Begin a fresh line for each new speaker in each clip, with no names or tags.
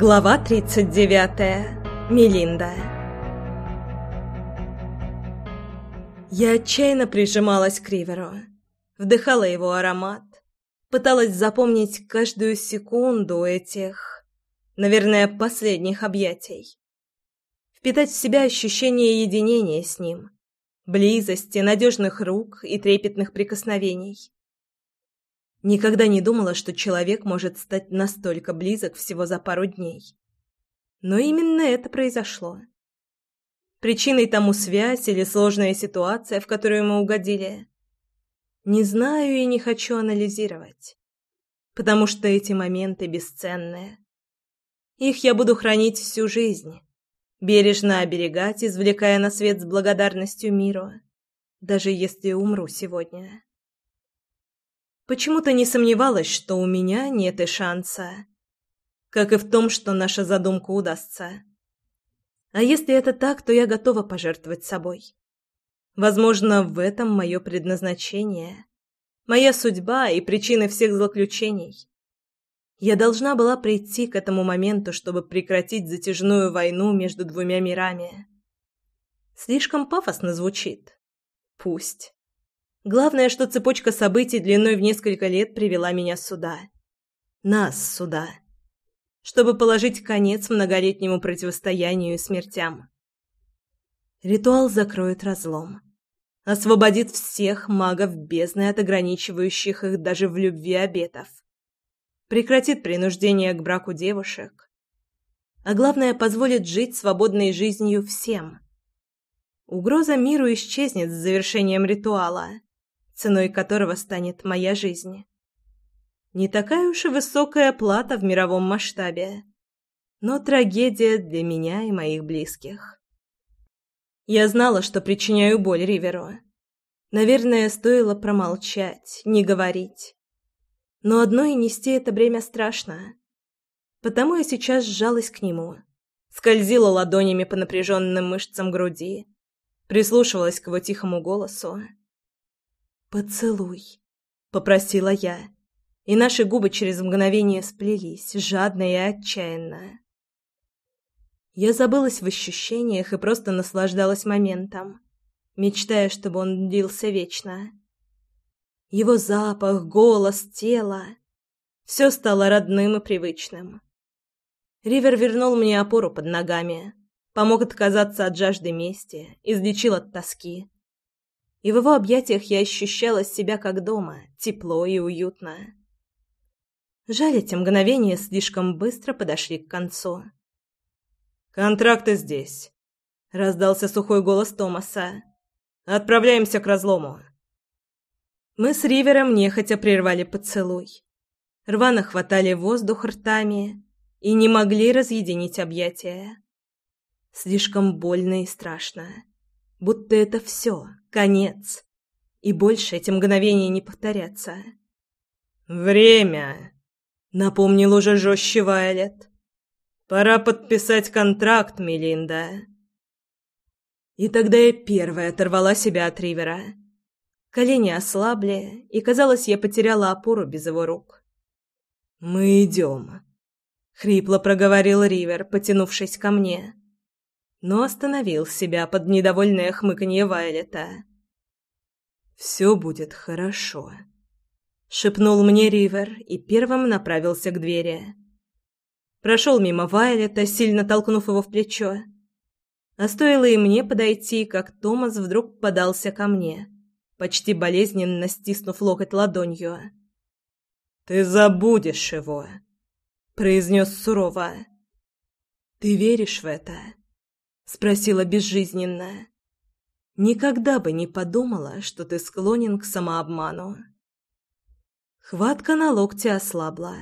Глава 39. Мелинда. Я отчаянно прижималась к Риверу, вдыхала его аромат, пыталась запомнить каждую секунду этих, наверное, последних объятий. Впитать в себя ощущение единения с ним, близости, надежных рук и трепетных прикосновений. Никогда не думала, что человек может стать настолько близок всего за пару дней. Но именно это произошло. Причиной тому связь или сложная ситуация, в которую мы угодили. Не знаю и не хочу анализировать. Потому что эти моменты бесценные. Их я буду хранить всю жизнь. Бережно оберегать, извлекая на свет с благодарностью миру. Даже если умру сегодня. Почему-то не сомневалась, что у меня нет и шанса. Как и в том, что наша задумка удастся. А если это так, то я готова пожертвовать собой. Возможно, в этом мое предназначение, моя судьба и причины всех злоключений. Я должна была прийти к этому моменту, чтобы прекратить затяжную войну между двумя мирами. Слишком пафосно звучит. Пусть. Главное, что цепочка событий длиной в несколько лет привела меня сюда. Нас сюда. Чтобы положить конец многолетнему противостоянию и смертям. Ритуал закроет разлом. Освободит всех магов бездны от ограничивающих их даже в любви обетов. Прекратит принуждение к браку девушек. А главное, позволит жить свободной жизнью всем. Угроза миру исчезнет с завершением ритуала ценой которого станет моя жизнь. Не такая уж и высокая плата в мировом масштабе, но трагедия для меня и моих близких. Я знала, что причиняю боль Риверу. Наверное, стоило промолчать, не говорить. Но одной нести это бремя страшно. Потому я сейчас сжалась к нему, скользила ладонями по напряженным мышцам груди, прислушивалась к его тихому голосу. «Поцелуй», — попросила я, и наши губы через мгновение сплелись, жадно и отчаянно. Я забылась в ощущениях и просто наслаждалась моментом, мечтая, чтобы он длился вечно. Его запах, голос, тело — все стало родным и привычным. Ривер вернул мне опору под ногами, помог отказаться от жажды мести, излечил от тоски и в его объятиях я ощущала себя как дома, тепло и уютно. Жаль, эти мгновения слишком быстро подошли к концу. «Контракты здесь», — раздался сухой голос Томаса. «Отправляемся к разлому». Мы с Ривером нехотя прервали поцелуй. Рвано хватали воздух ртами и не могли разъединить объятия. Слишком больно и страшно будто это все, конец, и больше эти мгновения не повторятся. «Время!» — напомнил уже жестче Вайлет. «Пора подписать контракт, Мелинда». И тогда я первая оторвала себя от Ривера. Колени ослабли, и, казалось, я потеряла опору без его рук. «Мы идем», — хрипло проговорил Ривер, потянувшись ко мне но остановил себя под недовольное хмыканье Вайлета. «Все будет хорошо», — шепнул мне Ривер и первым направился к двери. Прошел мимо Вайлета, сильно толкнув его в плечо. А стоило и мне подойти, как Томас вдруг подался ко мне, почти болезненно стиснув локоть ладонью. «Ты забудешь его», — произнес сурово. «Ты веришь в это?» Спросила безжизненно. Никогда бы не подумала, что ты склонен к самообману. Хватка на локте ослабла,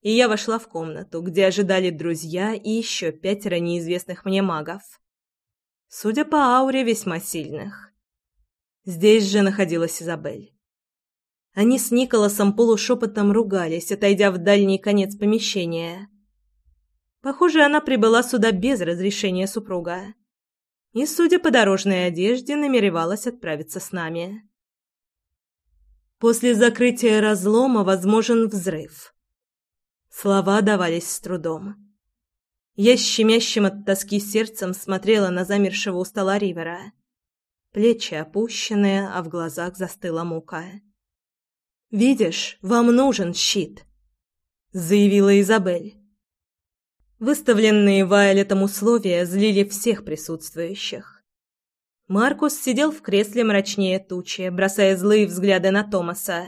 и я вошла в комнату, где ожидали друзья и еще пятеро неизвестных мне магов. Судя по ауре, весьма сильных. Здесь же находилась Изабель. Они с Николасом полушепотом ругались, отойдя в дальний конец помещения. Похоже, она прибыла сюда без разрешения супруга. И, судя по дорожной одежде, намеревалась отправиться с нами. После закрытия разлома возможен взрыв. Слова давались с трудом. Я щемящим от тоски сердцем смотрела на замершего у стола Ривера. Плечи опущенные, а в глазах застыла мука. «Видишь, вам нужен щит», — заявила Изабель. Выставленные Вайлетом условия злили всех присутствующих. Маркус сидел в кресле мрачнее тучи, бросая злые взгляды на Томаса.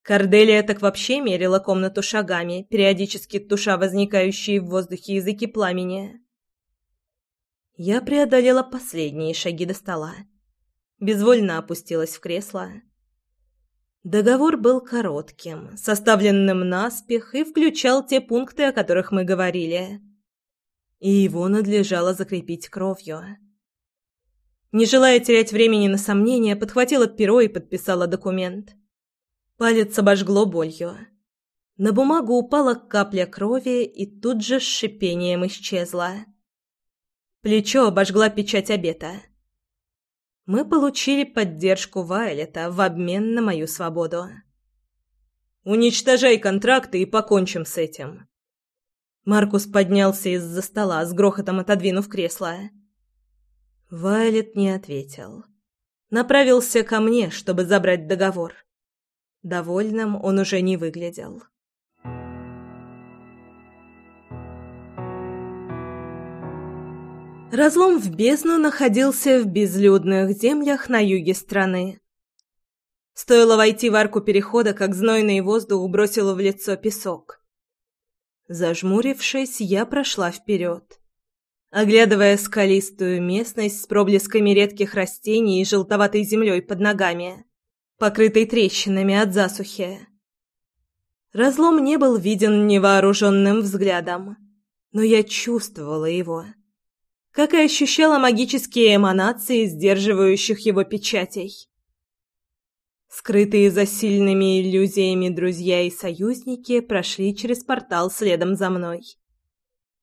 Корделия так вообще мерила комнату шагами, периодически туша возникающие в воздухе языки пламени. Я преодолела последние шаги до стола. Безвольно опустилась в кресло. Договор был коротким, составленным наспех и включал те пункты, о которых мы говорили. И его надлежало закрепить кровью. Не желая терять времени на сомнения, подхватила перо и подписала документ. Палец обожгло болью. На бумагу упала капля крови и тут же с шипением исчезла. Плечо обожгла печать обета. Мы получили поддержку Вайлета в обмен на мою свободу. «Уничтожай контракты и покончим с этим». Маркус поднялся из-за стола, с грохотом отодвинув кресло. Вайлет не ответил. Направился ко мне, чтобы забрать договор. Довольным он уже не выглядел. Разлом в бездну находился в безлюдных землях на юге страны. Стоило войти в арку перехода, как знойный воздух бросил в лицо песок. Зажмурившись, я прошла вперед. Оглядывая скалистую местность с проблесками редких растений и желтоватой землей под ногами покрытой трещинами от засухи. Разлом не был виден невооруженным взглядом, но я чувствовала его, как и ощущала магические эманации, сдерживающих его печатей. Скрытые за сильными иллюзиями друзья и союзники прошли через портал следом за мной.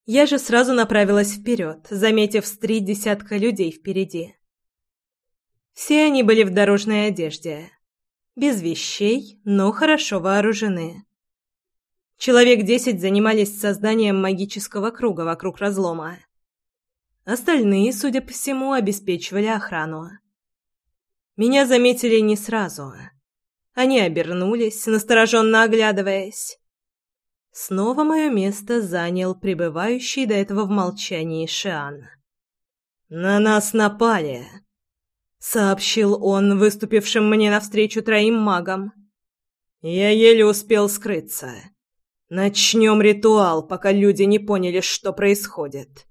Я же сразу направилась вперед, заметив с три десятка людей впереди. Все они были в дорожной одежде, без вещей, но хорошо вооружены. Человек десять занимались созданием магического круга вокруг разлома. Остальные, судя по всему, обеспечивали охрану. Меня заметили не сразу. Они обернулись, настороженно оглядываясь. Снова мое место занял пребывающий до этого в молчании Шиан. «На нас напали!» — сообщил он, выступившим мне навстречу троим магам. «Я еле успел скрыться. Начнем ритуал, пока люди не поняли, что происходит».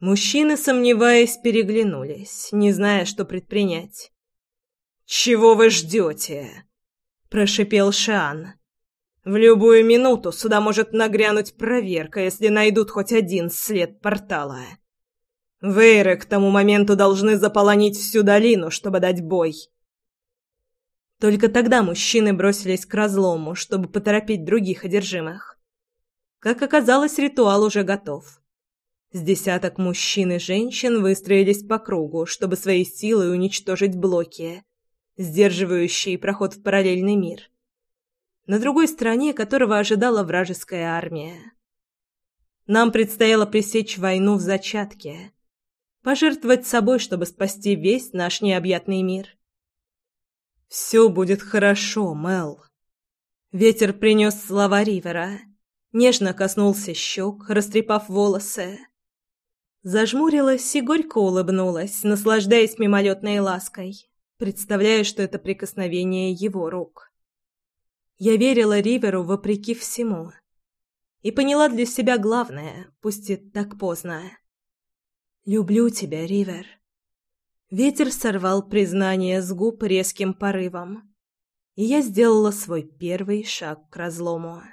Мужчины, сомневаясь, переглянулись, не зная, что предпринять. «Чего вы ждете?» — прошипел Шан. «В любую минуту сюда может нагрянуть проверка, если найдут хоть один след портала». Вейры к тому моменту должны заполонить всю долину, чтобы дать бой. Только тогда мужчины бросились к разлому, чтобы поторопить других одержимых. Как оказалось, ритуал уже готов. С десяток мужчин и женщин выстроились по кругу, чтобы своей силой уничтожить блоки, сдерживающие проход в параллельный мир, на другой стороне которого ожидала вражеская армия. Нам предстояло пресечь войну в зачатке, пожертвовать собой, чтобы спасти весь наш необъятный мир. «Все будет хорошо, Мел». Ветер принес слова Ривера, нежно коснулся щек, растрепав волосы. Зажмурилась и горько улыбнулась, наслаждаясь мимолетной лаской, представляя, что это прикосновение его рук. Я верила Риверу вопреки всему и поняла для себя главное, пусть и так поздно. «Люблю тебя, Ривер». Ветер сорвал признание с губ резким порывом, и я сделала свой первый шаг к разлому.